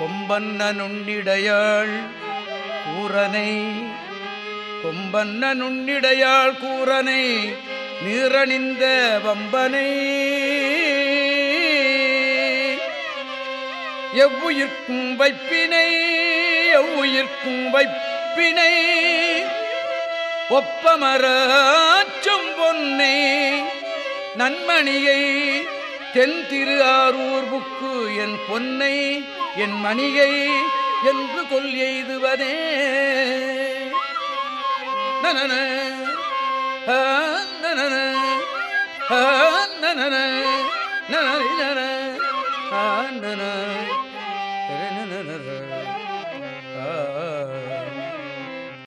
கொம்பன்னனுண்ணிடையாள் கூரனை கொம்பன்னனுண்ணிடையாள் கூரனை நீரணிந்த வம்பனை. எவ்வுயிர்க்கும் வைப்பினை எவ்வுயிர்க்கும் வைப்பினை. ஒப்பமராச்சும் பொன்னை நன்மணியை தென் திரு ஆரூர் என் பொன்னை என் மணிகை என்று கொல் எய்துவதே. நனன நனன நன நனன நனன